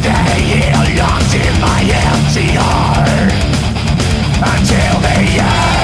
stay here locked in my empty heart until the end.